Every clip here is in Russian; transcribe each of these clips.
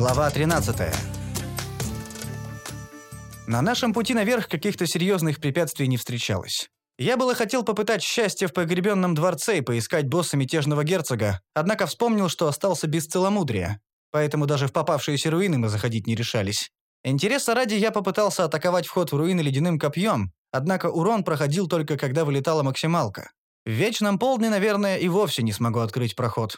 Глава 13. На нашем пути наверх каких-то серьезных препятствий не встречалось. Я было хотел попытать счастье в погребенном дворце и поискать босса мятежного герцога, однако вспомнил, что остался без целомудрия. Поэтому даже в попавшиеся руины мы заходить не решались. Интереса ради я попытался атаковать вход в руины ледяным копьем, однако урон проходил только когда вылетала максималка. В вечном полдне, наверное, и вовсе не смогу открыть проход.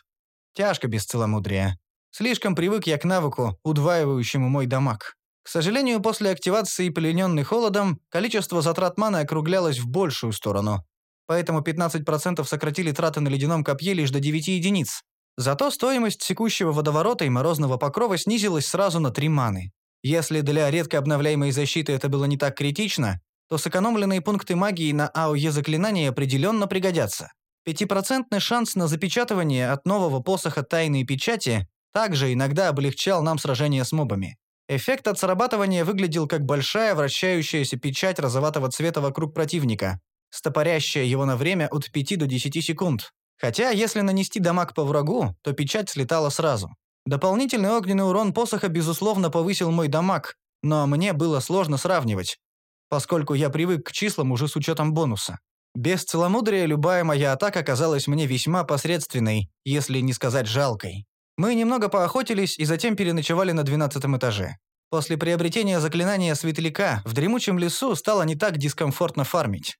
Тяжко без целомудрия. Слишком привык я к навыку, удваивающему мой дамаг. К сожалению, после активации плененный холодом, количество затрат маны округлялось в большую сторону. Поэтому 15% сократили траты на ледяном копье лишь до 9 единиц. Зато стоимость секущего водоворота и морозного покрова снизилась сразу на 3 маны. Если для редко обновляемой защиты это было не так критично, то сэкономленные пункты магии на АОЕ заклинания определенно пригодятся. Пятипроцентный шанс на запечатывание от нового посоха тайной печати также иногда облегчал нам сражение с мобами. Эффект от срабатывания выглядел как большая вращающаяся печать розоватого цвета вокруг противника, стопорящая его на время от 5 до 10 секунд. Хотя, если нанести дамаг по врагу, то печать слетала сразу. Дополнительный огненный урон посоха, безусловно, повысил мой дамаг, но мне было сложно сравнивать, поскольку я привык к числам уже с учетом бонуса. Без целомудрия любая моя атака казалась мне весьма посредственной, если не сказать жалкой. Мы немного поохотились и затем переночевали на двенадцатом этаже. После приобретения заклинания Светляка в дремучем лесу стало не так дискомфортно фармить.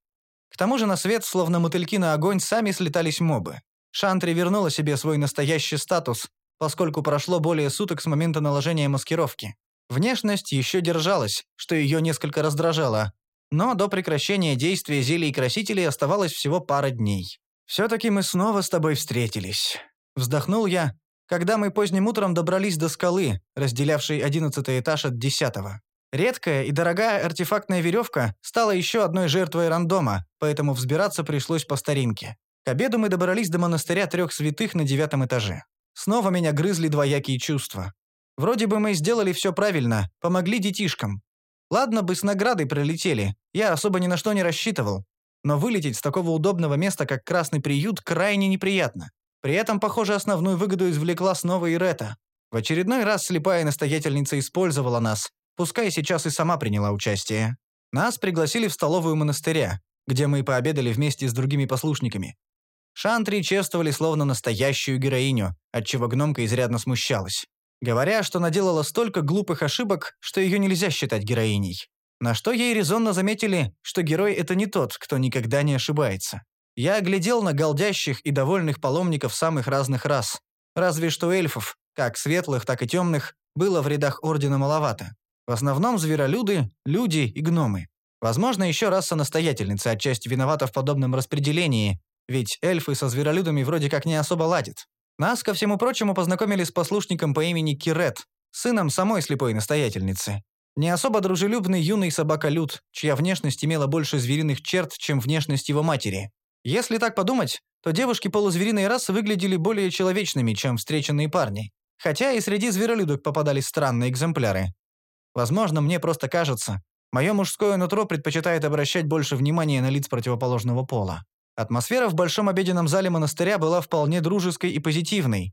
К тому же на свет, словно мотыльки на огонь, сами слетались мобы. Шантри вернула себе свой настоящий статус, поскольку прошло более суток с момента наложения маскировки. Внешность еще держалась, что ее несколько раздражало, но до прекращения действия зелий и красителей оставалось всего пара дней. «Все-таки мы снова с тобой встретились», — вздохнул я, когда мы поздним утром добрались до скалы, разделявшей одиннадцатый этаж от десятого. Редкая и дорогая артефактная веревка стала еще одной жертвой рандома, поэтому взбираться пришлось по старинке. К обеду мы добрались до монастыря трех святых на девятом этаже. Снова меня грызли двоякие чувства. Вроде бы мы сделали все правильно, помогли детишкам. Ладно бы с наградой прилетели, я особо ни на что не рассчитывал. Но вылететь с такого удобного места, как Красный приют, крайне неприятно. При этом, похоже, основную выгоду извлекла снова Ирета. В очередной раз слепая настоятельница использовала нас, пускай сейчас и сама приняла участие. Нас пригласили в столовую монастыря, где мы пообедали вместе с другими послушниками. Шантри чествовали словно настоящую героиню, отчего гномка изрядно смущалась. Говоря, что наделала столько глупых ошибок, что ее нельзя считать героиней. На что ей резонно заметили, что герой – это не тот, кто никогда не ошибается. Я глядел на голдящих и довольных паломников самых разных рас. Разве что эльфов, как светлых, так и темных, было в рядах Ордена маловато. В основном зверолюды, люди и гномы. Возможно, еще раса настоятельница отчасти виновата в подобном распределении, ведь эльфы со зверолюдами вроде как не особо ладят. Нас, ко всему прочему, познакомили с послушником по имени Кирет, сыном самой слепой настоятельницы. Не особо дружелюбный юный собака-люд, чья внешность имела больше звериных черт, чем внешность его матери. Если так подумать, то девушки полузвериной расы выглядели более человечными, чем встреченные парни. Хотя и среди зверолюдок попадались странные экземпляры. Возможно, мне просто кажется, мое мужское нутро предпочитает обращать больше внимания на лиц противоположного пола. Атмосфера в большом обеденном зале монастыря была вполне дружеской и позитивной.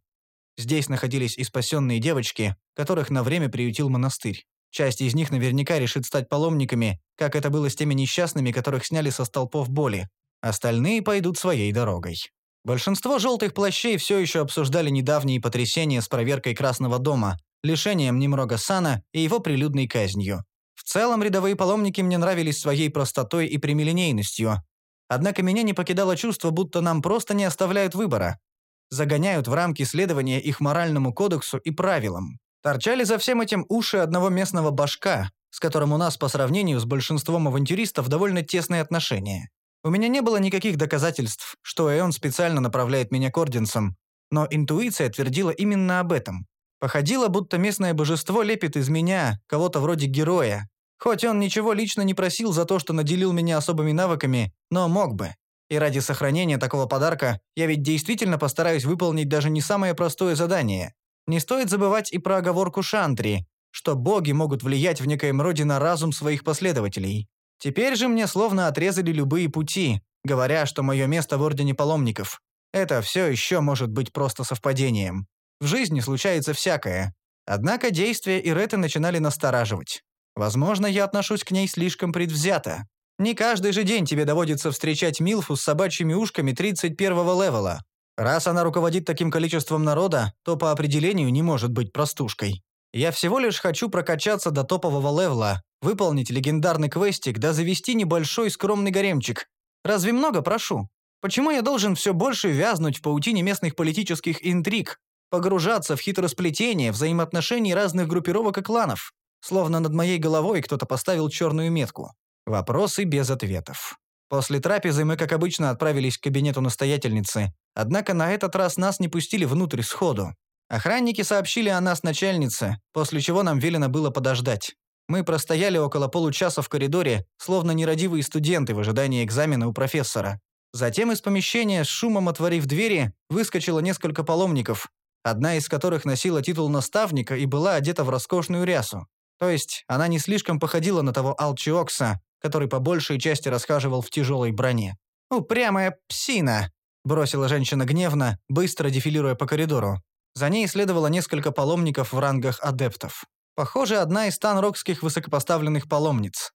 Здесь находились и спасенные девочки, которых на время приютил монастырь. Часть из них наверняка решит стать паломниками, как это было с теми несчастными, которых сняли со столпов боли. Остальные пойдут своей дорогой. Большинство желтых плащей все еще обсуждали недавние потрясения с проверкой Красного дома, лишением Немрога Сана и его прилюдной казнью. В целом, рядовые паломники мне нравились своей простотой и прямолинейностью. Однако меня не покидало чувство, будто нам просто не оставляют выбора. Загоняют в рамки следования их моральному кодексу и правилам. Торчали за всем этим уши одного местного башка, с которым у нас по сравнению с большинством авантюристов довольно тесные отношения. У меня не было никаких доказательств, что Эон специально направляет меня к орденцам, но интуиция твердила именно об этом. Походило, будто местное божество лепит из меня кого-то вроде героя. Хоть он ничего лично не просил за то, что наделил меня особыми навыками, но мог бы. И ради сохранения такого подарка я ведь действительно постараюсь выполнить даже не самое простое задание. Не стоит забывать и про оговорку Шантри, что боги могут влиять в некоем роде на разум своих последователей. Теперь же мне словно отрезали любые пути, говоря, что мое место в Ордене Паломников. Это все еще может быть просто совпадением. В жизни случается всякое. Однако действия Иреты начинали настораживать. Возможно, я отношусь к ней слишком предвзято. Не каждый же день тебе доводится встречать Милфу с собачьими ушками 31-го левела. Раз она руководит таким количеством народа, то по определению не может быть простушкой. Я всего лишь хочу прокачаться до топового левела, выполнить легендарный квестик да завести небольшой скромный гаремчик. Разве много прошу? Почему я должен все больше вязнуть в паутине местных политических интриг, погружаться в хитросплетение взаимоотношений разных группировок и кланов? Словно над моей головой кто-то поставил черную метку. Вопросы без ответов. После трапезы мы, как обычно, отправились к кабинету настоятельницы, однако на этот раз нас не пустили внутрь сходу. Охранники сообщили о нас начальнице, после чего нам велено было подождать. Мы простояли около получаса в коридоре, словно нерадивые студенты в ожидании экзамена у профессора. Затем из помещения, с шумом отворив двери, выскочило несколько паломников, одна из которых носила титул наставника и была одета в роскошную рясу. То есть она не слишком походила на того Алчиокса, который по большей части расхаживал в тяжелой броне. «Упрямая псина!» – бросила женщина гневно, быстро дефилируя по коридору. За ней следовало несколько паломников в рангах адептов. Похоже, одна из танрокских высокопоставленных паломниц.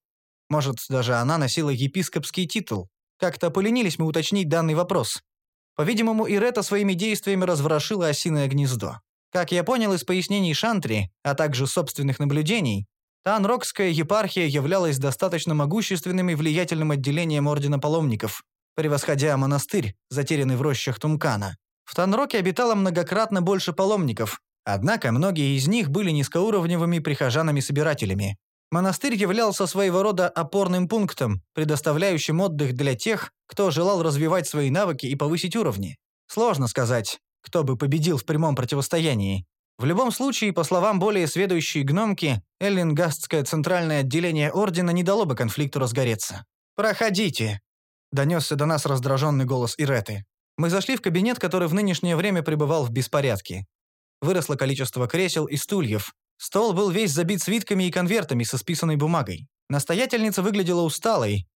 Может, даже она носила епископский титул. Как-то поленились мы уточнить данный вопрос. По-видимому, Ирета своими действиями разворошила осиное гнездо. Как я понял из пояснений Шантри, а также собственных наблюдений, Танрокская епархия являлась достаточно могущественным и влиятельным отделением Ордена Паломников, превосходя монастырь, затерянный в рощах Тумкана. В Танроке обитало многократно больше паломников, однако многие из них были низкоуровневыми прихожанами-собирателями. Монастырь являлся своего рода опорным пунктом, предоставляющим отдых для тех, кто желал развивать свои навыки и повысить уровни. Сложно сказать, кто бы победил в прямом противостоянии. В любом случае, по словам более сведущей гномки, Эллингастское центральное отделение Ордена не дало бы конфликту разгореться. «Проходите», — донесся до нас раздраженный голос Иреты. Мы зашли в кабинет, который в нынешнее время пребывал в беспорядке. Выросло количество кресел и стульев. Стол был весь забит свитками и конвертами со списанной бумагой. Настоятельница выглядела усталой,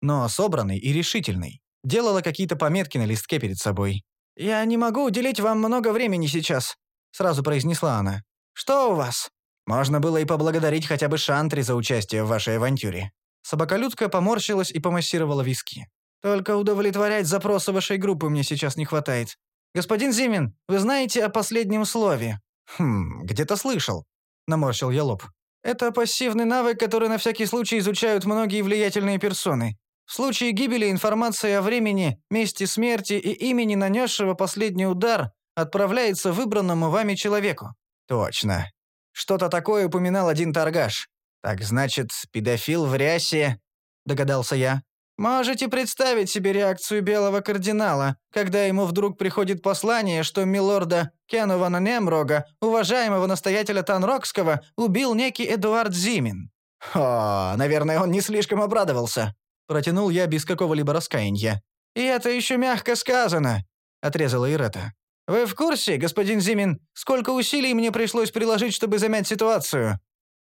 но собранной и решительной. Делала какие-то пометки на листке перед собой. «Я не могу уделить вам много времени сейчас», — сразу произнесла она. «Что у вас?» Можно было и поблагодарить хотя бы Шантри за участие в вашей авантюре. Собаколюдка поморщилась и помассировала виски. «Только удовлетворять запросы вашей группы мне сейчас не хватает. Господин Зимин, вы знаете о последнем слове?» «Хм, где-то слышал», — наморщил я лоб. «Это пассивный навык, который на всякий случай изучают многие влиятельные персоны. В случае гибели информация о времени, месте смерти и имени нанесшего последний удар отправляется выбранному вами человеку. Точно. Что-то такое упоминал один торгаш. Так значит, педофил в рясе, догадался я. Можете представить себе реакцию белого кардинала, когда ему вдруг приходит послание, что милорда Кенувана Немрога, уважаемого настоятеля Танрокского, убил некий Эдуард Зимин. О, наверное, он не слишком обрадовался. Протянул я без какого-либо раскаяния. «И это еще мягко сказано», — отрезала Ирета. «Вы в курсе, господин Зимин, сколько усилий мне пришлось приложить, чтобы замять ситуацию?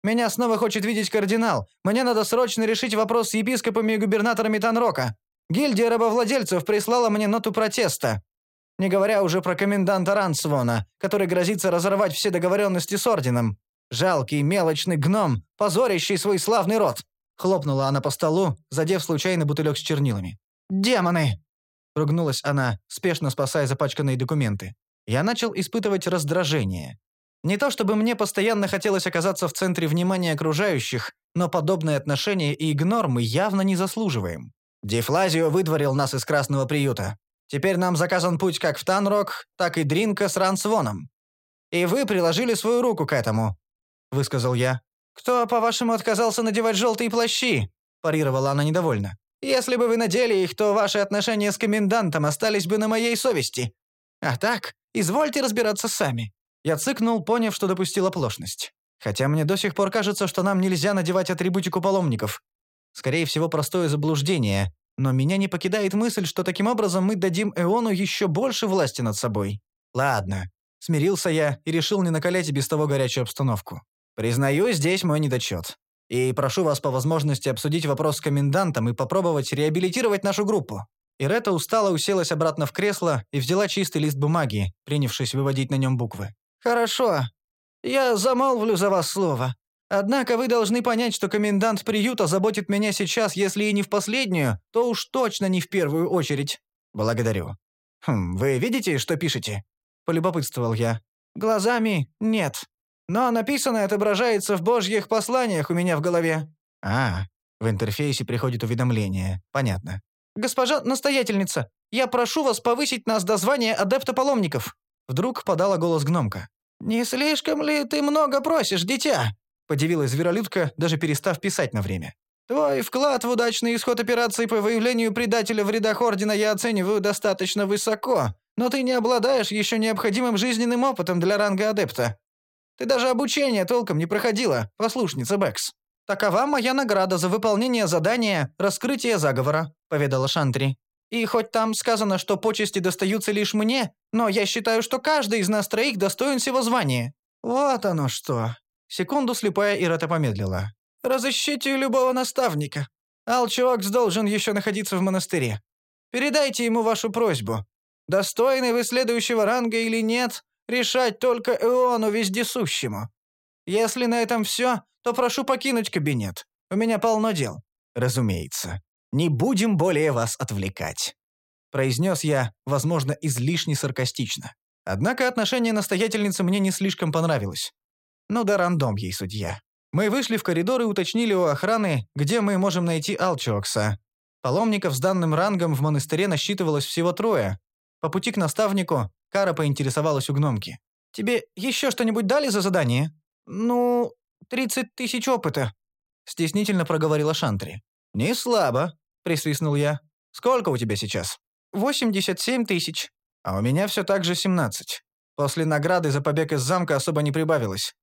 Меня снова хочет видеть кардинал. Мне надо срочно решить вопрос с епископами и губернаторами Танрока. Гильдия рабовладельцев прислала мне ноту протеста. Не говоря уже про коменданта Рансвона, который грозится разорвать все договоренности с Орденом. Жалкий, мелочный гном, позорящий свой славный род. Хлопнула она по столу, задев случайно бутылек с чернилами. «Демоны!» — ругнулась она, спешно спасая запачканные документы. Я начал испытывать раздражение. Не то чтобы мне постоянно хотелось оказаться в центре внимания окружающих, но подобное отношение и игнор мы явно не заслуживаем. Дефлазио выдворил нас из Красного приюта. Теперь нам заказан путь как в Танрок, так и Дринка с Рансвоном. И вы приложили свою руку к этому», — высказал я. «Кто, по-вашему, отказался надевать желтые плащи?» – парировала она недовольно. «Если бы вы надели их, то ваши отношения с комендантом остались бы на моей совести. А так, извольте разбираться сами». Я цыкнул, поняв, что допустил оплошность. Хотя мне до сих пор кажется, что нам нельзя надевать атрибутику паломников. Скорее всего, простое заблуждение. Но меня не покидает мысль, что таким образом мы дадим Эону еще больше власти над собой. Ладно. Смирился я и решил не накалять без того горячую обстановку. Признаю, здесь мой недочет. И прошу вас по возможности обсудить вопрос с комендантом и попробовать реабилитировать нашу группу». Ирета устало уселась обратно в кресло и взяла чистый лист бумаги, принявшись выводить на нем буквы. «Хорошо. «Я замолвлю за вас слово. Однако вы должны понять, что комендант приюта заботит меня сейчас, если и не в последнюю, то уж точно не в первую очередь». «Благодарю». «Хм, вы видите, что пишете?» – полюбопытствовал я. «Глазами нет. Но написанное отображается в божьих посланиях у меня в голове». «А, в интерфейсе приходит уведомление. Понятно». «Госпожа настоятельница, я прошу вас повысить нас до звания адепта паломников». Вдруг подала голос гномка. «Не слишком ли ты много просишь, дитя?» Подивилась зверолюдка, даже перестав писать на время. «Твой вклад в удачный исход операции по выявлению предателя в рядах Ордена я оцениваю достаточно высоко, но ты не обладаешь еще необходимым жизненным опытом для ранга адепта. Ты даже обучение толком не проходила, послушница Бэкс. Такова моя награда за выполнение задания «Раскрытие заговора», — поведала Шантри. И хоть там сказано, что почести достаются лишь мне, но я считаю, что каждый из нас троих достоин всего звания». «Вот оно что». Секунду слепая Ирата помедлила. «Разыщите любого наставника. Алчокс должен еще находиться в монастыре. Передайте ему вашу просьбу. Достойный вы следующего ранга или нет, решать только Эону Вездесущему. Если на этом все, то прошу покинуть кабинет. У меня полно дел». «Разумеется. Не будем более вас отвлекать», — произнес я, возможно, излишне саркастично. Однако отношение настоятельницы мне не слишком понравилось. Ну да рандом ей судья. Мы вышли в коридор и уточнили у охраны, где мы можем найти Алчокса. Паломников с данным рангом в монастыре насчитывалось всего трое. По пути к наставнику Кара поинтересовалась у гномки. «Тебе еще что-нибудь дали за задание?» «Ну, тридцать тысяч опыта», — стеснительно проговорила Шантри. «Не слабо», — присвистнул я. «Сколько у тебя сейчас?» «Восемьдесят семь тысяч». «А у меня все так же семнадцать. После награды за побег из замка особо не прибавилось».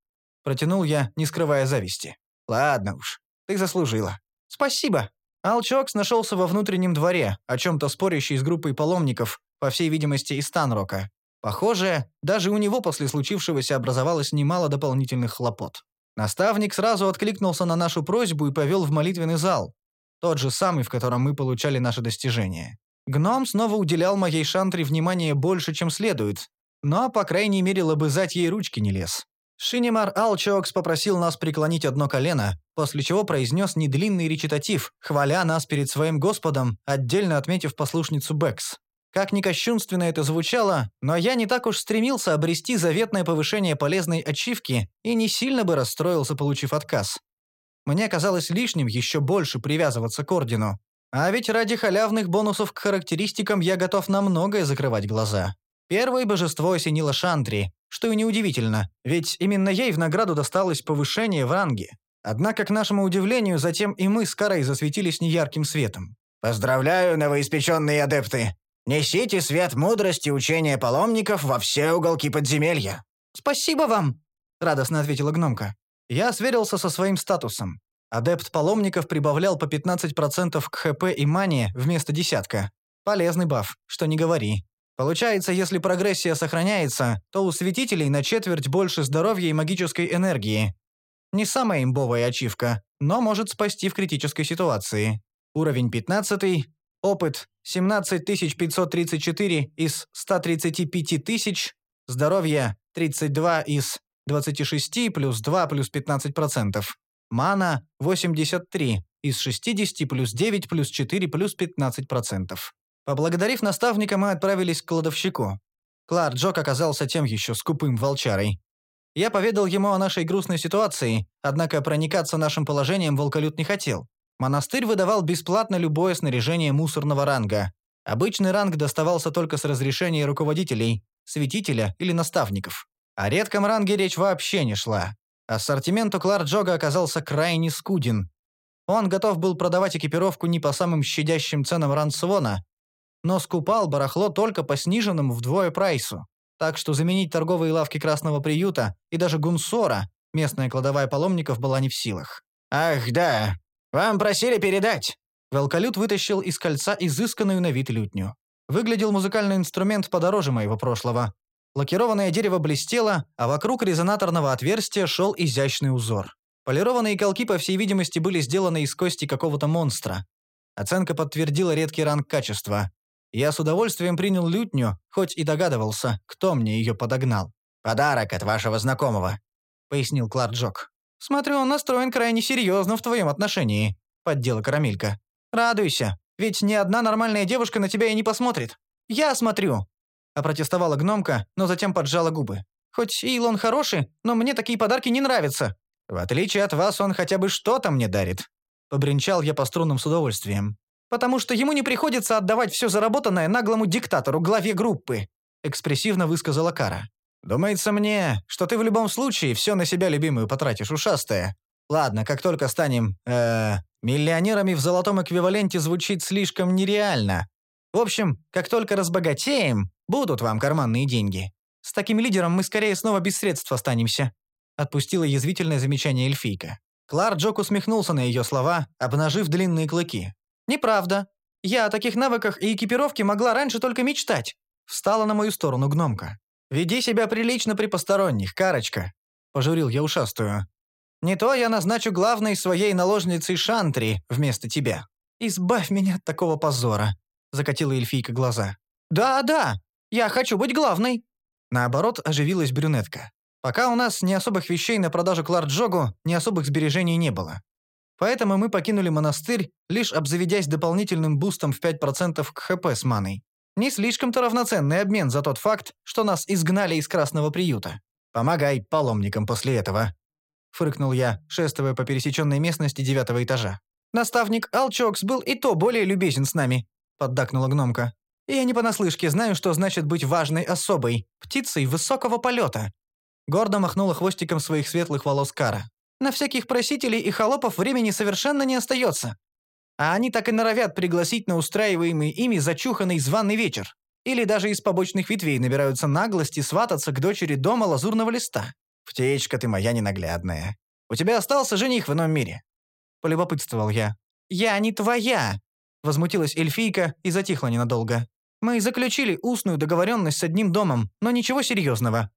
Протянул я, не скрывая зависти. «Ладно уж, ты заслужила». «Спасибо». Алчокс нашелся во внутреннем дворе, о чем-то спорящий с группой паломников, по всей видимости, из Танрока. Похоже, даже у него после случившегося образовалось немало дополнительных хлопот. Наставник сразу откликнулся на нашу просьбу и повел в молитвенный зал, тот же самый, в котором мы получали наши достижения. Гном снова уделял моей шантре внимание больше, чем следует, но, по крайней мере, лобызать ей ручки не лез. Шинимар Алчокс попросил нас преклонить одно колено, после чего произнес недлинный речитатив, хваля нас перед своим господом, отдельно отметив послушницу Бэкс. Как ни кощунственно это звучало, но я не так уж стремился обрести заветное повышение полезной ачивки и не сильно бы расстроился, получив отказ. Мне казалось лишним еще больше привязываться к ордену. А ведь ради халявных бонусов к характеристикам я готов на многое закрывать глаза. Первое божество осенило Шантри, что и неудивительно, ведь именно ей в награду досталось повышение в ранге. Однако, к нашему удивлению, затем и мы с Карой засветились неярким светом. «Поздравляю, новоиспеченные адепты! Несите свет мудрости учения паломников во все уголки подземелья!» «Спасибо вам!» — радостно ответила гномка. Я сверился со своим статусом. Адепт паломников прибавлял по 15% к ХП и мане вместо десятка. Полезный баф, что не говори. Получается, если прогрессия сохраняется, то у святителей на четверть больше здоровья и магической энергии. Не самая имбовая ачивка, но может спасти в критической ситуации. Уровень 15, опыт 17534 из 135 тысяч, здоровье 32 из 26 плюс 2 плюс 15%. Мана 83 из 60 плюс 9 плюс 4 плюс 15%. Поблагодарив наставника, мы отправились к кладовщику. Клар Джок оказался тем еще скупым волчарой. Я поведал ему о нашей грустной ситуации, однако проникаться нашим положением волколют не хотел. Монастырь выдавал бесплатно любое снаряжение мусорного ранга. Обычный ранг доставался только с разрешения руководителей, святителя или наставников. О редком ранге речь вообще не шла. Ассортимент у Кларджога оказался крайне скуден. Он готов был продавать экипировку не по самым щадящим ценам Рансвона, но скупал барахло только по сниженному вдвое прайсу. Так что заменить торговые лавки Красного приюта и даже Гунсора, местная кладовая паломников, была не в силах. «Ах, да. Вам просили передать». Велколют вытащил из кольца изысканную на вид лютню. Выглядел музыкальный инструмент подороже моего прошлого, Лакированное дерево блестело, а вокруг резонаторного отверстия шел изящный узор. Полированные колки, по всей видимости, были сделаны из кости какого-то монстра. Оценка подтвердила редкий ранг качества. Я с удовольствием принял лютню, хоть и догадывался, кто мне ее подогнал. «Подарок от вашего знакомого». — пояснил Кларк Джок. «Смотрю, он настроен крайне серьезно в твоем отношении», — поддела Карамелька. «Радуйся, ведь ни одна нормальная девушка на тебя и не посмотрит. Я смотрю!» Опротестовала гномка, но затем поджала губы. «Хоть Илон хороший, но мне такие подарки не нравятся. В отличие от вас, он хотя бы что-то мне дарит». Побренчал я по струнам с удовольствием. «Потому что ему не приходится отдавать все заработанное наглому диктатору, главе группы», экспрессивно высказала Кара. «Думается мне, что ты в любом случае все на себя любимую потратишь, ушастая. Ладно, как только станем, э, миллионерами в золотом эквиваленте звучит слишком нереально. В общем, как только разбогатеем, будут вам карманные деньги. С таким лидером мы скорее снова без средств останемся», отпустила язвительное замечание эльфийка. Клар Джок усмехнулся на ее слова, обнажив длинные клыки. «Неправда. Я о таких навыках и экипировке могла раньше только мечтать», встала на мою сторону гномка. «Веди себя прилично при посторонних, Карочка», — пожурил я ушастую. «Не то я назначу главной своей наложницей Шантри вместо тебя. Избавь меня от такого позора», — закатила эльфийка глаза. «Да-да, я хочу быть главной». Наоборот, оживилась брюнетка. Пока у нас ни особых вещей на продажу Кларджогу, ни особых сбережений не было. Поэтому мы покинули монастырь, лишь обзаведясь дополнительным бустом в 5% к ХП с маной. Не слишком-то равноценный обмен за тот факт, что нас изгнали из красного приюта. Помогай паломникам после этого. Фыркнул я, шествуя по пересеченной местности девятого этажа. Наставник Алчокс был и то более любезен с нами, поддакнула гномка. Я не понаслышке знаю, что значит быть важной особой, птицей высокого полета. Гордо махнула хвостиком своих светлых волос Кара. На всяких просителей и холопов времени совершенно не остается. А они так и норовят пригласить на устраиваемый ими зачуханный званый вечер. Или даже из побочных ветвей набираются наглости свататься к дочери дома лазурного листа. «Птичка ты моя ненаглядная. У тебя остался жених в ином мире?» Полюбопытствовал я. «Я не твоя!» Возмутилась эльфийка и затихла ненадолго. «Мы заключили устную договоренность с одним домом, но ничего серьезного.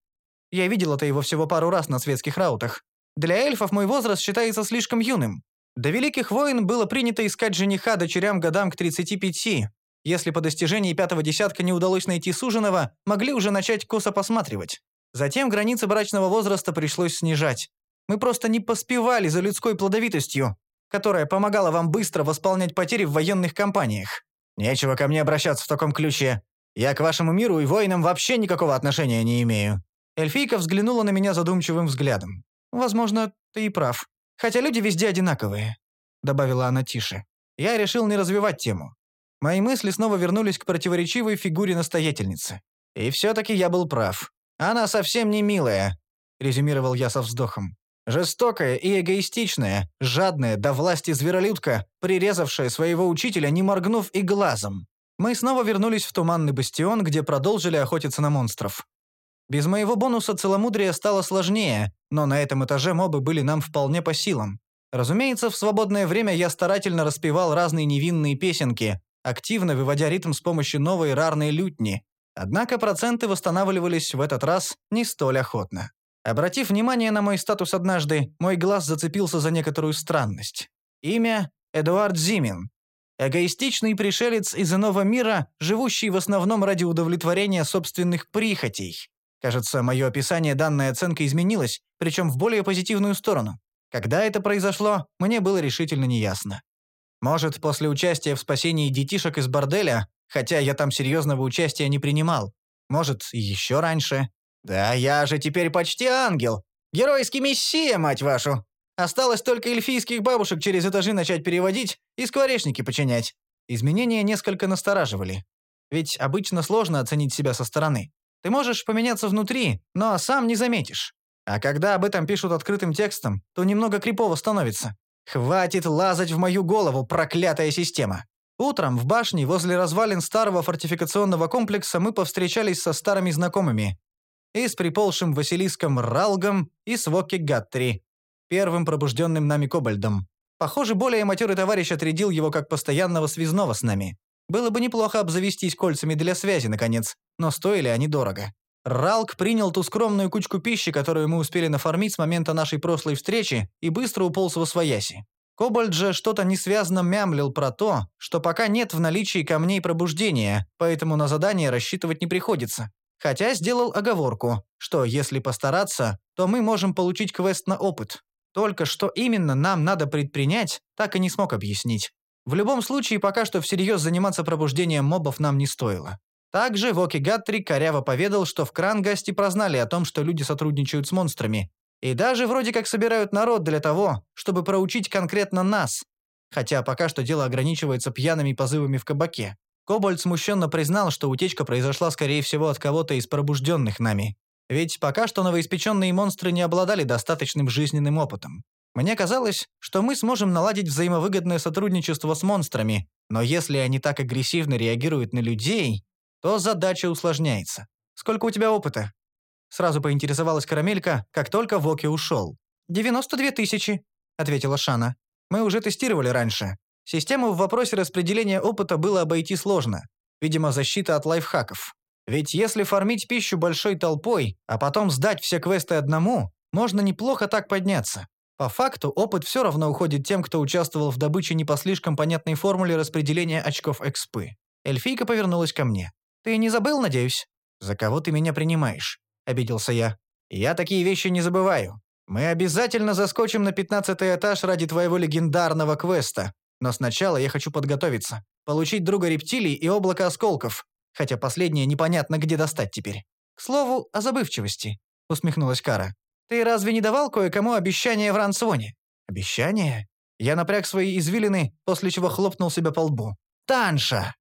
Я видела-то его всего пару раз на светских раутах. Для эльфов мой возраст считается слишком юным. До Великих войн было принято искать жениха дочерям годам к 35. Если по достижении пятого десятка не удалось найти суженого, могли уже начать косо посматривать. Затем границы брачного возраста пришлось снижать. Мы просто не поспевали за людской плодовитостью, которая помогала вам быстро восполнять потери в военных кампаниях. Нечего ко мне обращаться в таком ключе. Я к вашему миру и воинам вообще никакого отношения не имею». Эльфийка взглянула на меня задумчивым взглядом. «Возможно, ты и прав. Хотя люди везде одинаковые», — добавила она тише. Я решил не развивать тему. Мои мысли снова вернулись к противоречивой фигуре настоятельницы. И все-таки я был прав. Она совсем не милая, резюмировал я со вздохом. Жестокая и эгоистичная, жадная до власти зверолюдка, прирезавшая своего учителя, не моргнув и глазом. Мы снова вернулись в Туманный Бастион, где продолжили охотиться на монстров. Без моего бонуса целомудрия стало сложнее, но на этом этаже мобы были нам вполне по силам. Разумеется, в свободное время я старательно распевал разные невинные песенки, активно выводя ритм с помощью новой рарной лютни. Однако проценты восстанавливались в этот раз не столь охотно. Обратив внимание на мой статус однажды, мой глаз зацепился за некоторую странность. Имя – Эдуард Зимин. Эгоистичный пришелец из иного мира, живущий в основном ради удовлетворения собственных прихотей. Кажется, мое описание данной оценкой изменилось, причем в более позитивную сторону. Когда это произошло, мне было решительно неясно. Может, после участия в спасении детишек из борделя, хотя я там серьезного участия не принимал. Может, еще раньше. Да я же теперь почти ангел. Геройский мессия, мать вашу. Осталось только эльфийских бабушек через этажи начать переводить и скворечники починять. Изменения несколько настораживали. Ведь обычно сложно оценить себя со стороны. Ты можешь поменяться внутри, но сам не заметишь. А когда об этом пишут открытым текстом, то немного крипово становится. Хватит лазать в мою голову, проклятая система. Утром в башне возле развалин старого фортификационного комплекса мы повстречались со старыми знакомыми. И с приползшим Василиском Ралгом, и с Вокки Гаттри, первым пробужденным нами кобальдом. Похоже, более матерый товарищ отрядил его как постоянного связного с нами. Было бы неплохо обзавестись кольцами для связи, наконец, но стоили они дорого. Ралк принял ту скромную кучку пищи, которую мы успели нафармить с момента нашей прошлой встречи, и быстро уполз во свояси. Кобальд же что-то несвязно мямлил про то, что пока нет в наличии камней пробуждения, поэтому на задание рассчитывать не приходится. Хотя сделал оговорку, что если постараться, то мы можем получить квест на опыт. Только что именно нам надо предпринять, так и не смог объяснить. В любом случае, пока что всерьез заниматься пробуждением мобов нам не стоило. Также Воки Гаттри коряво поведал, что в Крангасте прознали о том, что люди сотрудничают с монстрами. И даже вроде как собирают народ для того, чтобы проучить конкретно нас. Хотя пока что дело ограничивается пьяными позывами в кабаке. Кобальт смущенно признал, что утечка произошла скорее всего от кого-то из пробужденных нами. Ведь пока что новоиспеченные монстры не обладали достаточным жизненным опытом. Мне казалось, что мы сможем наладить взаимовыгодное сотрудничество с монстрами, но если они так агрессивно реагируют на людей, то задача усложняется. Сколько у тебя опыта?» Сразу поинтересовалась Карамелька, как только Воки ушел. «92 тысячи», — ответила Шана. «Мы уже тестировали раньше. Систему в вопросе распределения опыта было обойти сложно. Видимо, защита от лайфхаков. Ведь если фармить пищу большой толпой, а потом сдать все квесты одному, можно неплохо так подняться. По факту, опыт все равно уходит тем, кто участвовал в добыче не по слишком понятной формуле распределения очков экспы. Эльфийка повернулась ко мне. «Ты не забыл, надеюсь?» «За кого ты меня принимаешь?» — обиделся я. «Я такие вещи не забываю. Мы обязательно заскочим на пятнадцатый этаж ради твоего легендарного квеста. Но сначала я хочу подготовиться. Получить друга рептилий и облако осколков. Хотя последнее непонятно, где достать теперь. К слову, о забывчивости», — усмехнулась Кара. «Ты разве не давал кое-кому обещание в Рансвоне?» «Обещание?» Я напряг свои извилины, после чего хлопнул себя по лбу. «Танша!